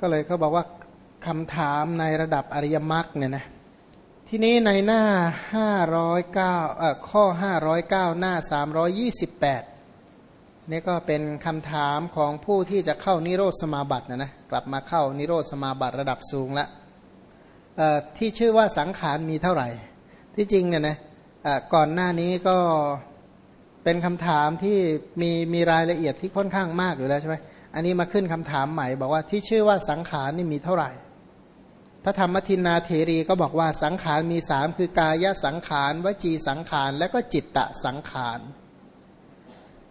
ก็เลยเขาบอกว่าคำถามในระดับอริยมรรคเนี่ยนะทีนี้ในหน้า 509เอ่อข้อ 509 หน้า 328 นี่ก็เป็นคำถามของผู้ที่จะเข้านิโรธสมาบัตินะนะกลับมาเข้านิโรธสมาบัติระดับสูงละที่ชื่อว่าสังขารมีเท่าไหร่ ที่จริงเนี่ยนะก่อนหน้านี้ก็เป็นคำถามที่มีมีรายละเอียดที่ค่อนข้างมากอยู่แล้วใช่ไหม อันนี้มาขึ้นคำถามใหม่ บอกว่าที่ชื่อว่าสังขารนี่มีเท่าไหร่ พระธรรมทินนาเทรีก็บอกว่าสังขารมีสามคือกายสังขารวจีสังขารและก็จิตตะสังขาร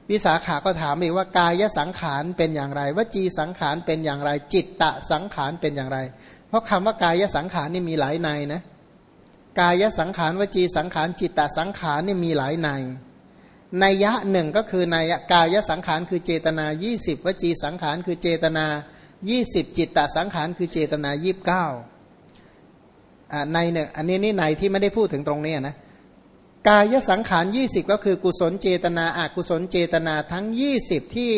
วิสาขาก็ถามอีกว่ากายสังขารเป็นอย่างไรวจีสังขารเป็นอย่างไร จิตตะสังขารเป็นอย่างไร เพราะคำว่ากายสังขารนี่มีหลายในนะกายสังขารวจีสังขารจิตตสังขารนี่มีหลายในน ยยะหนึ่งก็คือนัยกายสังขารคือเจตนา 20 วจีสังขารคือเจตนา 20 จิตตสังขารคือเจตนา 29ในหนึ่งอันนี้นี่ในที่ไม่ได้พูดถึงตรงนี้นะกายสังขาร 20 ก็คือกุศลเจตนาอากุศลเจตนาทั้ง 20 ที่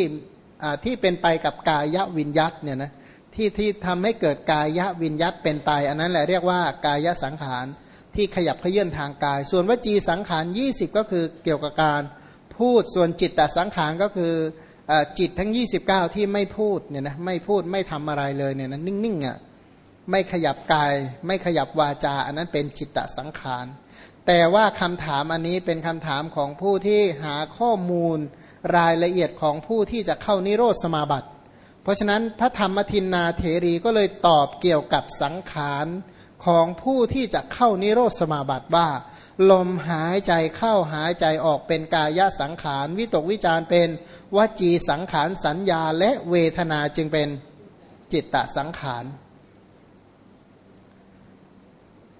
ที่เป็นไปกับกายวิญยัตเนี่ยนะที่ที่ทำให้เกิดกายวิญยัตเป็นไป อันนั้นแหละเรียกว่ากายสังขารที่ขยับเขยื่อนทางกาย ส่วนวจีสังขาร 20 ก็คือเกี่ยวกับการ พูดส่วนจิตตสังขารก็คือจิตทั้ง 29 ที่ไม่พูดเนี่ยนะไม่พูดไม่ทำอะไรเลยเนี่ยนะนิ่งๆอะไม่ขยับกาย ไม่ขยับวาจา อันนั้นเป็นจิตตสังขาร แต่ว่าคำถามอันนี้เป็นคำถามของผู้ที่หาข้อมูลรายละเอียดของผู้ที่จะเข้านิโรธสมาบัติ เพราะฉะนั้นพระธรรมทินนาเถรีก็เลยตอบเกี่ยวกับสังขารของผู้ที่จะเข้านิโรธสมาบัติว่า ลมหายใจเข้าหายใจออกเป็นกายสังขาร วิตกวิจารเป็นวจีสังขารสัญญาและเวทนาจึงเป็นจิตตสังขาร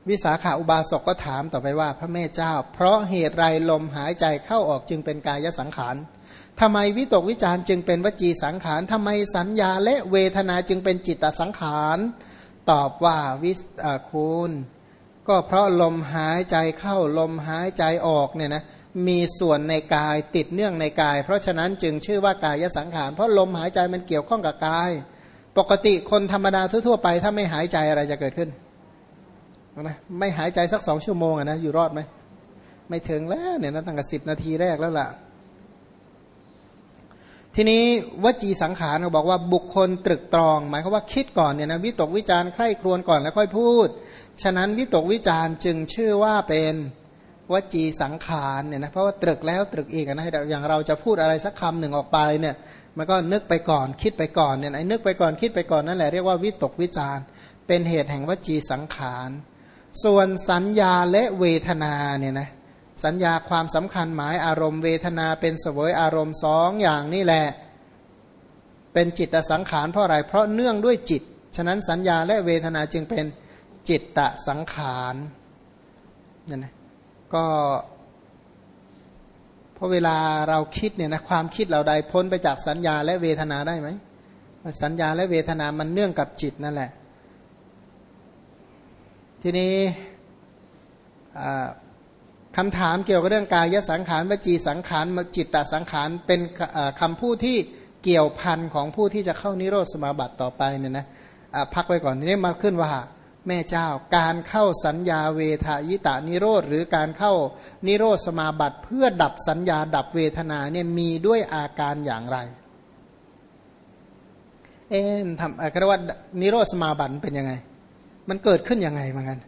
วิสาขาอุบาสกก็ถามต่อไปว่าพระแม่เจ้า เพราะเหตุไรลมหายใจเข้าออกจึงเป็นกายสังขารทำไมวิตกวิจารจึงเป็นวจีสังขารทำไมสัญญาและเวทนาจึงเป็นจิตตสังขาร ตอบว่าวิสคุณ ก็เพราะลมหายใจเข้าลมหายใจออกเนี่ยนะมีส่วนในกายติดเนื่องในกาย เพราะฉะนั้นจึงชื่อว่ากายสังขาร เพราะลมหายใจมันเกี่ยวข้องกับกาย ปกติคนธรรมดาทั่วไป ถ้าไม่หายใจอะไรจะเกิดขึ้นนะไม่หายใจสักสองชั่วโมงอะนะอยู่รอดไหมไม่ถึงแล้วเนี่ยนะตั้งแต่สิบนาทีแรกแล้วล่ะ ทีนี้วจีสังขารเขาบอกว่าบุคคลตรึกตรอง หมายความว่าคิดก่อนเนี่ยนะวิตกวิจารใคร่ครวญก่อนแล้วค่อยพูด ฉะนั้นวิตกวิจารจึงชื่อว่าเป็นวจีสังขารเนี่ยนะเพราะว่าตรึกแล้วตรึกอีกนะอย่างเราจะพูดอะไรสักคำหนึ่งออกไปเนี่ยมันก็นึกไปก่อนคิดไปก่อนเนี่ยไอ้นึกไปก่อนคิดไปก่อนนั่นแหละเรียกว่าวิตกวิจารเป็นเหตุแห่งวจีสังขาร ส่วนสัญญาและเวทนาเนี่ยนะ สัญญาความสำคัญหมายอารมณ์เวทนาเป็นเสวยอารมณ์สองอย่างนี่แหละ เป็นจิตสังขารเพราะอะไร เพราะเนื่องด้วยจิต ฉะนั้นสัญญาและเวทนาจึงเป็นจิตตสังขารนั่นนะก็เพราะเวลาเราคิดเนี่ยนะความคิดเราใดพ้นไปจากสัญญาและเวทนาได้ไหมสัญญาและเวทนามันเนื่องกับจิตนั่นแหละ ทีนี้ คำถามเกี่ยวกับเรื่องกายสังขารวจีสังขารจิตตสังขารเป็นคำพูดที่เกี่ยวพันของผู้ที่จะเข้านิโรธสมาบัติต่อไปเนี่ยนะพักไว้ก่อนทีนี้มาขึ้นว่า แม่เจ้าการเข้าสัญญาเวทายตานิโรธหรือการเข้านิโรธสมาบัติ เพื่อดับสัญญาดับเวทนาเนี่ยมีด้วยอาการอย่างไร เอ๊ะทำอะไรว่านิโรธสมาบัติเป็นยังไง มันเกิดขึ้นยังไงเหมากัน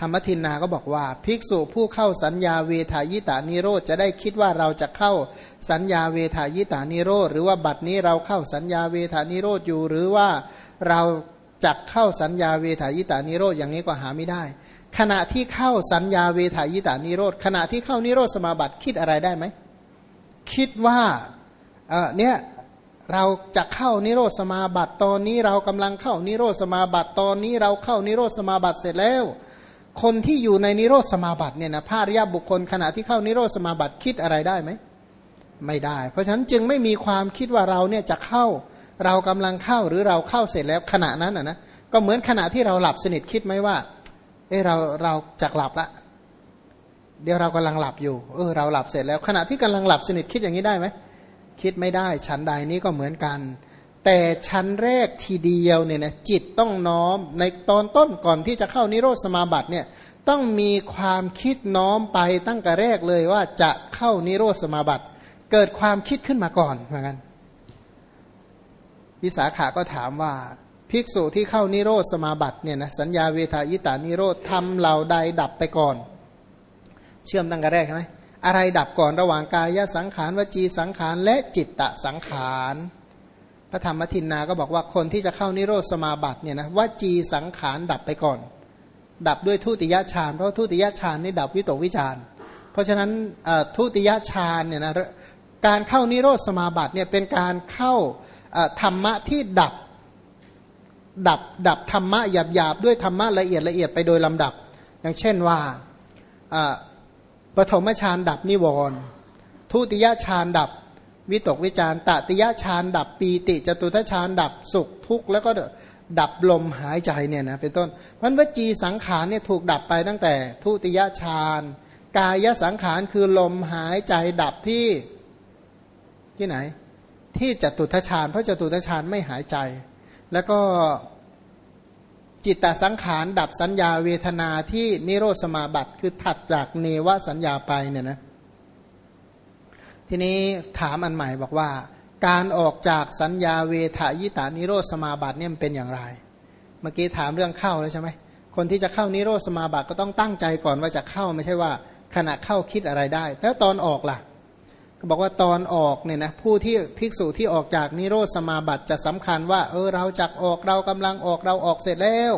ธรรมทินนาก็บอกว่า ภิกษุผู้เข้าสัญญาเวทายตานิโรธจะได้คิดว่าเราจะเข้าสัญญาเวทายตานิโรธหรือว่าบัดนี้เราเข้าสัญญาเวทานิโรธอยู่ หรือว่าเราจักเข้าสัญญาเวทายตานิโรธอย่างนี้ก็หาไม่ได้ ขณะที่เข้าสัญญาเวทายตานิโรธขณะที่เข้านิโรธสมาบัติคิดอะไรได้ไหมคิดว่าเออเนี่ยเราจะเข้านิโรธสมาบัติตอนนี้เรากำลังเข้านิโรธสมาบัติตอนนี้เราเข้านิโรธสมาบัติเสร็จแล้ว คนที่อยู่ในนิโรธสมาบัติเนี่ยนะพาริยบุคคลขณะที่เข้านิโรธสมาบัติคิดอะไรได้ไหมไม่ได้ เพราะฉะนั้นจึงไม่มีความคิดว่าเราเนี่ยจะเข้าเรากำลังเข้าหรือเราเข้าเสร็จแล้วขณะนั้นอะนะก็เหมือนขณะที่เราหลับสนิทคิดไหมว่า เออเราเราจะหลับละเดี๋ยวเรากำลังหลับอยู่เออเราหลับเสร็จแล้ว ขณะที่กำลังหลับสนิทคิดอย่างนี้ได้ไหมคิดไม่ได้ฉันใดนี้ก็เหมือนกัน แต่ชั้นแรกทีเดียวเนี่ยนะจิตต้องน้อมในตอนต้นก่อนที่จะเข้านิโรธสมาบัติเนี่ยต้องมีความคิดน้อมไปตั้งแต่แรกเลยว่าจะเข้านิโรธสมาบัติ เกิดความคิดขึ้นมาก่อนเหมือนกันวิสาขาก็ถามว่า ภิกษุที่เข้านิโรธสมาบัติเนี่ยนะสัญญาเวทายตานิโรธทำเหล่าใดดับไปก่อน เชื่อมตั้งแต่แรกใช่ไหมอะไรดับก่อนระหว่างกายสังขารวจีสังขารและจิตตสังขาร พระธรรมทินนาก็บอกว่าคนที่จะเข้านิโรธสมาบัติเนี่ยนะวจีสังขารดับไปก่อน ดับด้วยทุติยฌานเพราะทุติยฌานนี่ดับวิตกวิจารเพราะฉะนั้นทุติยฌานเนี่ยนะการเข้านิโรธสมาบัติเนี่ยเป็นการเข้าธรรมะที่ดับดับดับธรรมะหยาบหยาบด้วยธรรมะละเอียดละเอียดไปโดยลำดับ อย่างเช่นว่าปฐมฌานดับนิวรณ์ทุติยฌานดับ วิตกวิจารตติยะฌานดับปีติจตุทฌานดับสุขทุกข์แล้วก็ดับลมหายใจเนี่ยนะเป็นต้นมันวจีสังขารเนี่ยถูกดับไปตั้งแต่ทุติยฌานกายสังขารคือลมหายใจดับที่ที่ไหน ที่จตุทฌานเพราะจตุทฌานไม่หายใจ แล้วก็จิตตสังขารดับสัญญาเวทนาที่นิโรธสมาบัติคือถัดจากเนวสัญญาไปเนี่ยนะ ทีนี้ถามอันใหม่บอกว่า การออกจากสัญญาเวทายตานิโรธสมาบัติเนี่ยมันเป็นอย่างไร เมื่อกี้ถามเรื่องเข้าแล้วใช่ไหมคนที่จะเข้านิโรธสมาบัติก็ต้องตั้งใจก่อนว่าจะเข้าไม่ใช่ว่าขณะเข้าคิดอะไรได้ แล้วตอนออกล่ะ ก็บอกว่าตอนออกเนี่ยนะผู้ที่ภิกษุที่ออกจากนิโรธสมาบัติจะสำคัญว่า เออเราจักออกเรากำลังออกเราออกเสร็จแล้ว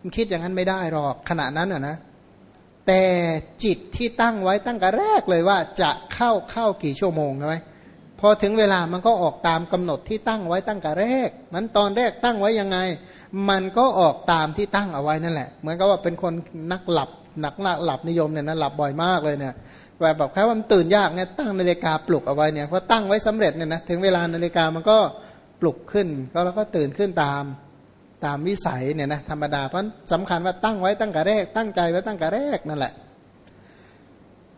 มันคิดอย่างนั้นไม่ได้หรอกขณะนั้นอะนะ แต่จิตที่ตั้งไว้ตั้งแต่แรกเลยว่าจะเข้าเข้ากี่ชั่วโมงใช่ไหมพอถึงเวลามันก็ออกตามกำหนดที่ตั้งไว้ตั้งแต่แรก มันตอนแรกตั้งไว้ยังไง มันก็ออกตามที่ตั้งเอาไว้นั่นแหละ เหมือนกับว่าเป็นคนนักหลับนักหลับนิยมเนี่ยนะหลับบ่อยมากเลยเนี่ยแบบแบบแค่ว่ามันตื่นยากเนี่ยตั้งนาฬิกาปลุกเอาไว้เนี่ยพอตั้งไว้สำเร็จเนี่ยนะถึงเวลานาฬิกามันก็ปลุกขึ้นก็แล้วก็ตื่นขึ้นตาม ตามวิสัยเนี่ยนะธรรมดาเพราะสำคัญว่าตั้งไว้ตั้งแต่แรก ตั้งใจไว้ตั้งแต่แรกนั่นแหละ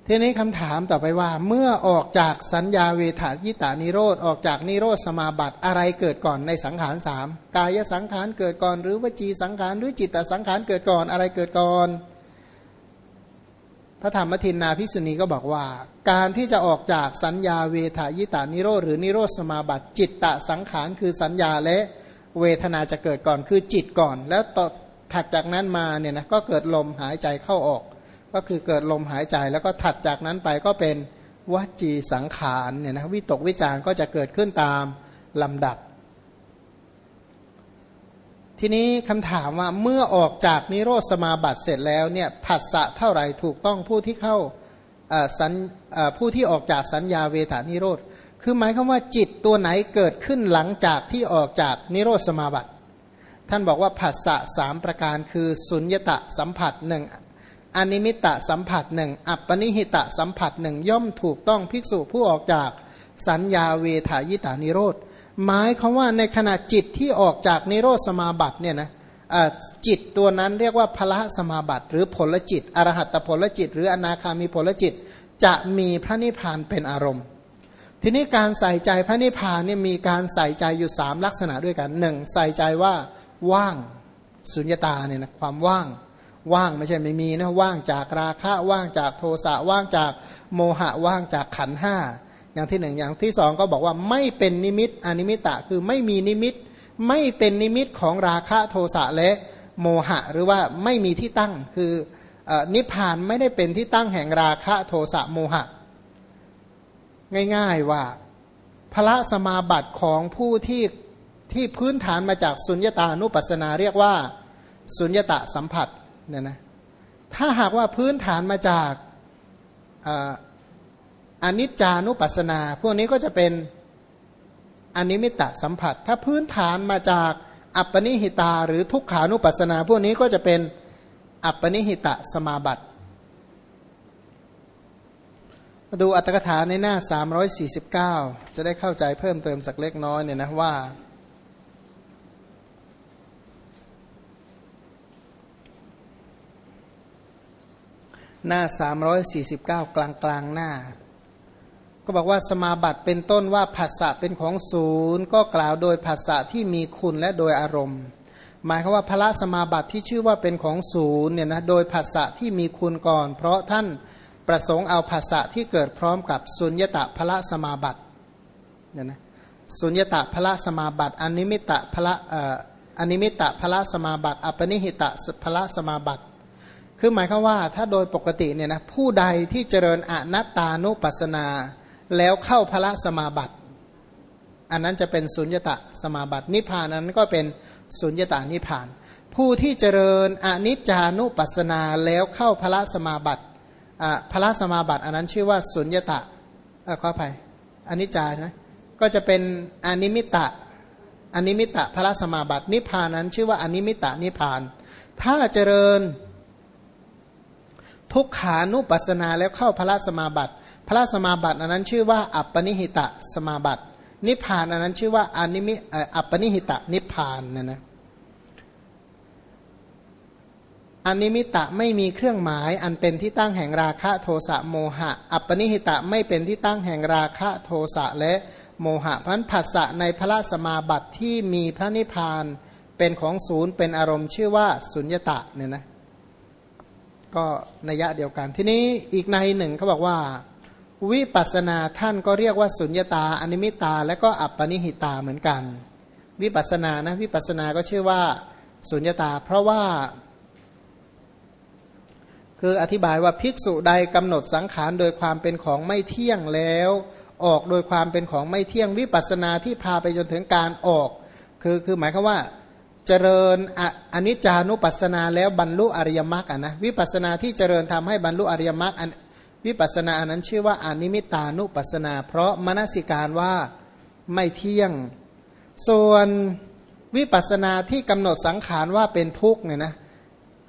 ทีนี้คำถามต่อไปว่า เมื่อออกจากสัญญาเวทายิตานิโรธออกจากนิโรธสมาบัติอะไรเกิดก่อนในสังขารสามกายสังขารเกิดก่อน หรือวจีสังขารหรือจิตสังขารเกิดก่อนอะไรเกิดก่อน พระธรรมทินนาพิสุณีก็บอกว่า การที่จะออกจากสัญญาเวทายิตานิโรธหรือนิโรธสมาบัติ จิตตสังขารคือสัญญาและ เวทนาจะเกิดก่อนคือจิตก่อน แล้วต่อถัดจากนั้นมาเนี่ยนะก็เกิดลมหายใจเข้าออก ก็คือเกิดลมหายใจแล้วก็ถัดจากนั้นไปก็เป็นวจีสังขารเนี่ยนะวิตกวิจารก็จะเกิดขึ้นตามลำดับ ทีนี้คำถามว่าเมื่อออกจากนิโรธสมาบัติเสร็จแล้วเนี่ยผัสสะเท่าไหร่ถูกต้องผู้ที่เข้าสัญผู้ที่ออกจากสัญญาเวทานิโรธ คือหมายความว่าจิตตัวไหนเกิดขึ้นหลังจากที่ออกจากนิโรธสมาบัติ ท่านบอกว่าผัสสะสามประการคือสุญญตะสัมผัสหนึ่งอนิมิตะสัมผัสหนึ่งอัปปนิหิตะสัมผัสหนึ่งย่อมถูกต้องภิกษุผู้ออกจากสัญญาเวทายตานิโรธหมายคือว่าในขณะจิตที่ออกจากนิโรธสมาบัติเนี่ยนะจิตตัวนั้นเรียกว่าพละสมาบัติ หรือผลจิต อรหัตผลจิต หรืออนาคามีผลจิต จะมีพระนิพพานเป็นอารมณ์ ทีนี้การใส่ใจพระนิพพานเนี่ยมีการใส่ใจอยู่สามลักษณะด้วยกันหนึ่งใส่ใจว่าว่างสุญญตาเนี่ยนะความว่าง ว่างไม่ใช่ไม่มีนะว่างจากราคะว่างจากโทสะว่างจากโมหะว่างจากขันห้าอย่างที่หนึ่งอย่างที่สองก็บอกว่าไม่เป็นนิมิตอนิมิตะคือไม่มีนิมิต ไม่เป็นนิมิตของราคะโทสะและโมหะ หรือว่าไม่มีที่ตั้งคือนิพพานไม่ได้เป็นที่ตั้งแห่งราคะโทสะโมหะ ง่ายๆว่าพระสมาบัติของผู้ที่ที่พื้นฐานมาจากสุญญตานุปัสสนาเรียกว่า สุญญตาสัมผัสเนี่ยนะถ้าหากว่าพื้นฐานมาจากอนิจจานุปัสสนา พวกนี้ก็จะเป็นอนิมิตะสัมผัส ถ้าพื้นฐานมาจากอัปปนิหิตา หรือทุกขานุปัสสนา พวกนี้ก็จะเป็นอัปปนิหิตะสมาบัติ มาดูอัตถกถาในหน้า 349 จะได้เข้าใจเพิ่มเติมสักเล็กน้อยเนี่ยนะว่า หน้า 349 กลางกลางหน้า ก็บอกว่าสมาบัติเป็นต้นว่าผัสสะเป็นของศูนย์ ก็กล่าวโดยผัสสะที่มีคุณและโดยอารมณ์ หมายคือว่าพระสมาบัติที่ชื่อว่าเป็นของศูนย์เนี่ยนะโดยผัสสะที่มีคุณก่อน เพราะท่าน ประสงค์เอาผัสสะที่เกิดพร้อมกับสุญญตะพระสมาบัติเนี่ยนะสุญญตะพระสมาบัติอนิมิตะพระอนิมิตะพระสมาบัติอปนิหิตะพระสมาบัติ คือหมายความว่าถ้าโดยปกติเนี่ยนะผู้ใดที่เจริญอนัตตานุปัสสนา แล้วเข้าพระสมาบัติ อันนั้นจะเป็นสุญญตะสมาบัตินิพานนั้นก็เป็นสุญญตานิพพาน ผู้ที่เจริญอนิจจานุปัสสนาแล้วเข้าพระสมาบัติ พระสมาบัติ อันนั้นชื่อว่าสุญญตะขออภัยอนิจจาใช่ไหมก็จะเป็นอนิมิตะอนิมิตะพระสมาบัตินิพานนั้นชื่อว่าอนิมิตะนิพาน ถ้าเจริญทุกขานุปัสนาแล้วเข้าพระสมาบัติ พระสมาบัติอันนั้นชื่อว่า อัปปนิหิตะสมาบัติ นิพพานอันนั้นชื่อว่าอนิมิอัปปนิหิตะนิพพานนะนะ อนิมิตะไม่มีเครื่องหมาย อันเป็นที่ตั้งแห่งราคะโทสะโมหะ อัปปนิหิตะไม่เป็นที่ตั้งแห่งราคะโทสะและโมหะพันผัสสะในพระสมาบัติที่มีพระนิพพานเป็นของศูนย์เป็นอารมณ์ชื่อว่าสุญญตะเนี่ยนะก็นัยยะเดียวกัน ทีนี้อีกในหนึ่งเขาบอกว่า วิปัสนาท่านก็เรียกว่าสุญญตาอนิมิตา และก็อัปปนิหิตาเหมือนกัน วิปัสนานะวิปัสนาก็ชื่อว่าสุญญตา เพราะว่า คืออธิบายว่าภิกษุใดกำหนดสังขารโดยความเป็นของไม่เที่ยงแล้ว ออกโดยความเป็นของไม่เที่ยงวิปัสนาที่พาไปจนถึงการออก คือคือหมายความว่าเจริญอนิจจานุปัสนาแล้วบรรลุอริยมรรคนะวิปัสนาที่เจริญทำให้บรรลุอริยมรรควิปัสนาอันนั้นชื่อว่าอนิมิตานุปัสนา เพราะมนสิการว่าไม่เที่ยง ส่วนวิปัสนาที่กำหนดสังขารว่าเป็นทุกข์เนี่ยนะ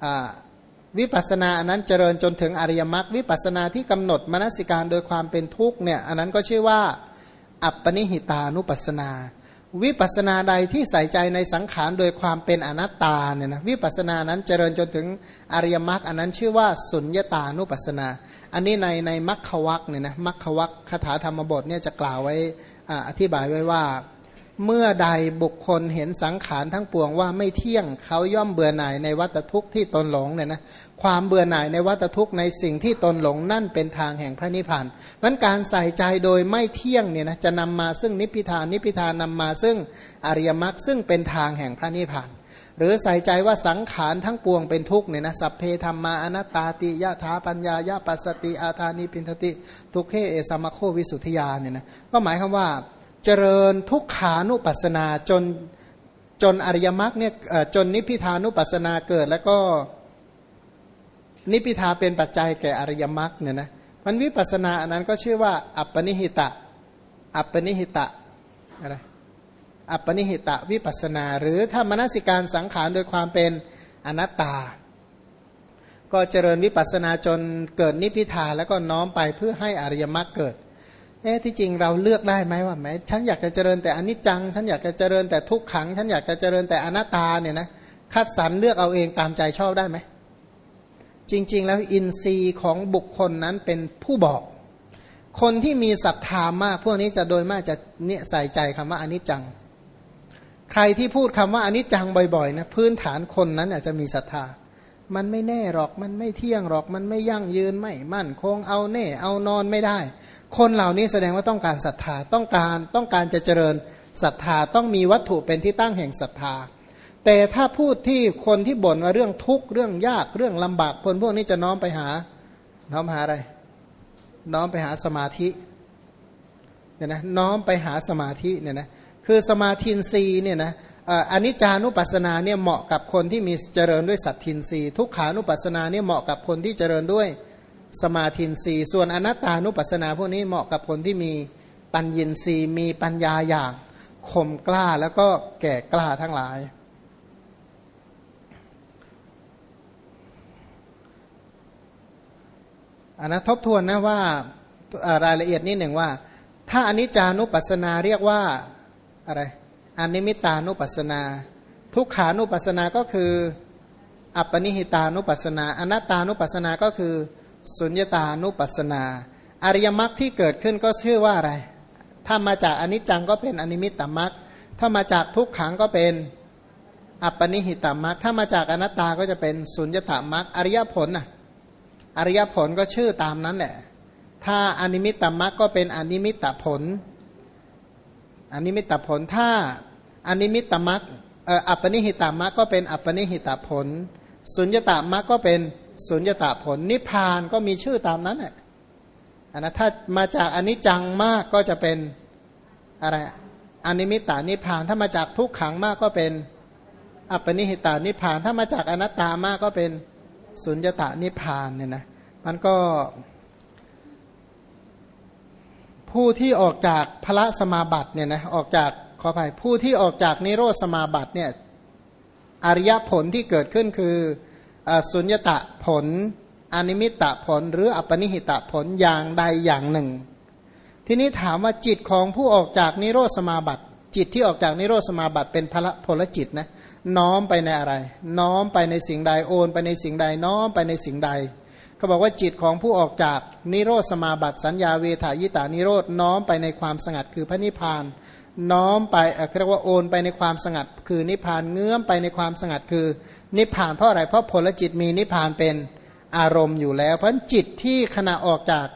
อ่า วิปัสนาอันนั้นเจริญจนถึงอริยมรรควิปัสนาที่กำหนดมนสิการโดยความเป็นทุกข์เนี่ยอันนั้นก็ชื่อว่า อัปปนิหิตานุปัสนา วิปัสนาใดที่ใส่ใจในสังขารโดยความเป็นอนัตตาเนี่ยนะวิปัสนานั้นเจริญจนถึงอริยมรรคอันนั้นชื่อว่าสุญญตานุปัสนา อันนี้ในในมัคควักเนี่ยนะมัคควักคาถาธรรมบทเนี่ยจะกล่าวไว้อธิบายไว้ว่า เมื่อใดบุคคลเห็นสังขารทั้งปวงว่าไม่เที่ยงเขาย่อมเบื่อหน่ายในวัตทุกข์ที่ตนหลงเนี่ยนะความเบื่อหน่ายในวัตทุกข์ในสิ่งที่ตนหลงนั่นเป็นทางแห่งพระนิพพานมันการใส่ใจโดยไม่เที่ยงเนี่ยนะจะนำมาซึ่งนิพพิทานนิพพิทานนำมาซึ่งอริยมรรคซึ่งเป็นทางแห่งพระนิพพานหรือใส่ใจว่าสังขารทั้งปวงเป็นทุกข์เนี่ยนะสัพเพธรรมาอนัตตาติยะถาปัญญายะปัสสติอาธานิพินทติ ทุกเขเอสมะโควิสุทธิยาเนี่ยนะก็หมายควาว่า เจริญทุกขานุปัสนาจนจนอริยมรรคเนี่ยจนนิพพิทานุปัสนาเกิด แล้วก็นิพพิทาเป็นปัจจัยแก่อริยมรรคเนี่ยนะมันวิปัสนาอันนั้นก็ชื่อว่า อัปปนิหิตะ อัปปนิหิตะอะไรอัปปนิหิตะวิปัสนา หรือถ้ามนสิการสังขารโดยความเป็นอนัตตา ก็เจริญวิปัสนาจนเกิดนิพพิทาแล้วก็น้อมไปเพื่อให้อริยมรรคเกิด อ๊ะที่จริงเราเลือกได้ไหมว่าแม้ฉันอยากจะเจริญแต่อนิจจัง ฉันอยากจะเจริญแต่ทุกขัง ฉันอยากจะเจริญแต่อนัตตาเนี่ยนะคัดสรรเลือกเอาเองตามใจชอบได้ไหมจริง ๆ แล้วอินทรีย์ของบุคคลนั้นเป็นผู้บอก คนที่มีศรัทธามาก พวกนี้จะโดยมากจะเนี่ยใส่ใจคำว่าอนิจจัง ใครที่พูดคำว่าอนิจจังบ่อยๆนะพื้นฐานคนนั้นอาจจะมีศรัทธา มันไม่แน่หรอกมันไม่เที่ยงหรอกมันไม่ยั่งยืนไม่มั่นคงเอาแน่เอานอนไม่ได้ คนเหล่านี้แสดงว่าต้องการศรัทธาต้องการต้องการจะเจริญศรัทธาต้องมีวัตถุเป็นที่ตั้งแห่งศรัทธา แต่ถ้าพูดที่คนที่บ่นว่าเรื่องทุกข์เรื่องยากเรื่องลำบากคนพวกนี้จะน้อมไปหา น้อมหาอะไร น้อมไปหาสมาธิเนี่ยนะน้อมไปหาสมาธิเนี่ยนะคือสมาธินรีเนี่ยนะอนิจจานุปัสสนาเนี่ยเหมาะกับคนที่มีเจริญด้วยสัตทินรีทุกขานุปัสสนาเนี่ยเหมาะกับคนที่เจริญด้วย สมาธินรีส่วนอนัตตานุปัสสนาพวกนี้เหมาะกับคนที่มีปัญญินรีมีปัญญาอย่างคมกล้าแล้วก็แก่กล้าทั้งหลาย อันนะทบทวนนะว่ารายละเอียดนิดหนึ่งว่า ถ้าอนิจจานุปัสสนาเรียกว่าอะไรอนิมิตานุปัสสนา ทุกขานุปัสสนาก็คือ อัปปนิหิตานุปัสสนา อนัตตานุปัสสนาก็คือ สุญญตานุปัสสนา อริยมรรคที่เกิดขึ้นก็ชื่อว่าอะไร ถ้ามาจากอนิจจังก็เป็นอนิมิตตมรรคถ้ามาจากทุกขังก็เป็นอัปปณิหิตมรรคถ้ามาจากอนัตตาก็จะเป็นสุญญตามรรคอริยผลน่ะอริยผลก็ชื่อตามนั้นแหละ ถ้าอนิมิตตมรรคก็เป็นอนิมิตตผลอนิมิตตผลถ้าอนิมิตตมรรคอัปปณิหิตมรรคก็เป็นอัปปณิหิตผล สุญญตามรรคก็เป็น สุญญตาผลนิพพานก็มีชื่อตามนั้นแหละนะถ้ามาจากอนิจจังมากก็จะเป็นอะไรอนิมิตตานิพพานถ้ามาจากทุกขังมากก็เป็น อัปปนิหิตานิพพาน ถ้ามาจากอนัตตามากก็เป็นสุญญตานิพพานเนี่ยนะมันก็ ผู้ที่ออกจากพระสมาบัติเนี่ยนะออกจากขออภัยผู้ที่ออกจากนิโรธสมาบัติเนี่ยอริยผลที่เกิดขึ้นคือ สุญญตะผล อนิมิตะผล หรืออัปปนิหิตะผลอย่างใดอย่างหนึ่ง ทีนี้ถามว่าจิตของผู้ออกจากนิโรธสมาบัติ จิตที่ออกจากนิโรธสมาบัติเป็นพละพลจิตนะน้อมไปในอะไร น้อมไปในสิ่งใดโอนไปในสิ่งใดน้อมไปในสิ่งใดเขาบอกว่าจิตของผู้ออกจากนิโรธสมาบัติสัญญาเวทายตานิโรธน้อมไปในความสงัดคือพระนิพพาน น้อมไปเรียกว่าโอนไปในความสงัด คือนิพพานเงื้อมไปในความสงัดคือ นิพพานเพราะอะไรเพราะผลจิตมีนิพพานเป็นอารมณ์อยู่แล้ว เพราะจิตที่ขณะออกจาก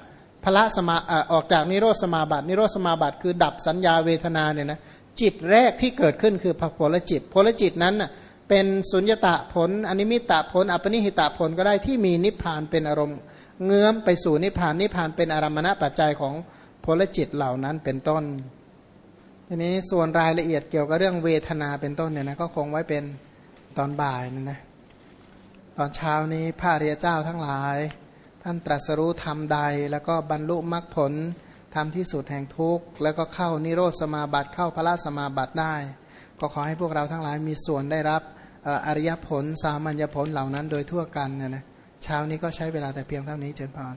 พระสมาออกจากนิโรธสมาบัตินิโรธสมาบัติคือดับสัญญาเวทนาเนี่ยนะจิตแรกที่เกิดขึ้นคือผลจิตผลจิตนั้นเป็นสุญญตะผลอนิมิตะผล อัปนิหิตะผลก็ได้ที่มีนิพพานเป็นอารมณ์ เงื้อมไปสู่นิพพานนิพพานเป็นอารมณะปัจจัยของผลจิตเหล่านั้นเป็นต้น ทีนี้ส่วนรายละเอียดเกี่ยวกับเรื่องเวทนาเป็นต้นเนี่ยนะก็คงไว้เป็นตอนบ่ายนั่นนะตอนเช้านี้พระเรียเจ้าทั้งหลาย ท่านตรัสรู้ธรรมใด แล้วก็บรรลุมรรคผลทำที่สุดแห่งทุกข์ แล้วก็เข้านิโรธสมาบัติเข้าพระสมาบัติได้ ก็ขอให้พวกเราทั้งหลายมีส่วนได้รับอริยผล สามัญญผลเหล่านั้นโดยทั่วกันนะนะเช้านี้ก็ใช้เวลาแต่เพียงเท่านี้เจริญพร